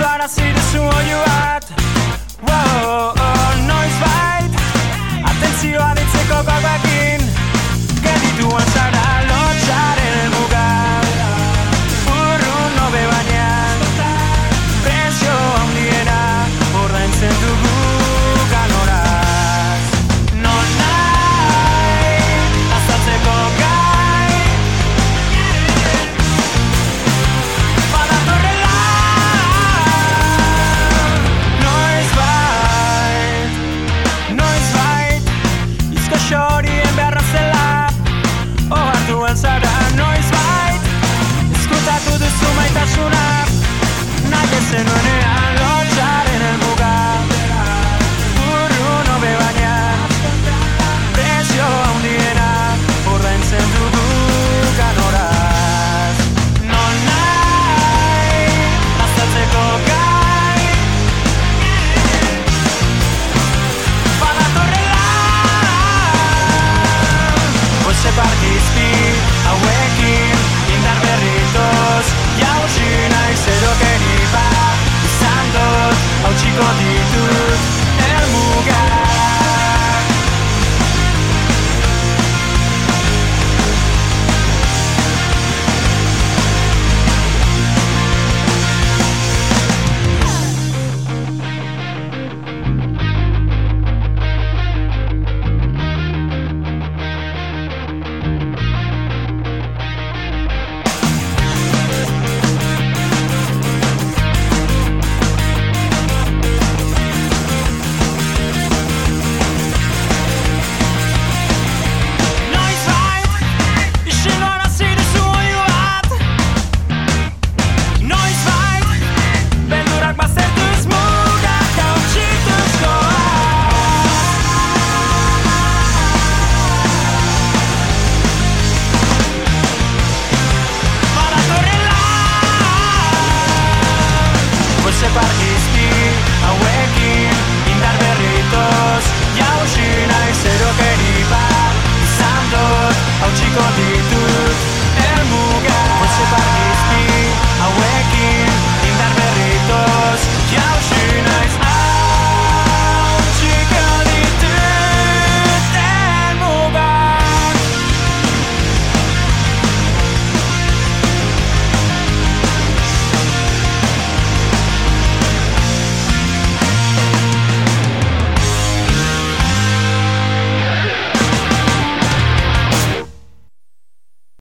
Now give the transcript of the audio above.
gara sintsu on you are wow pensar, no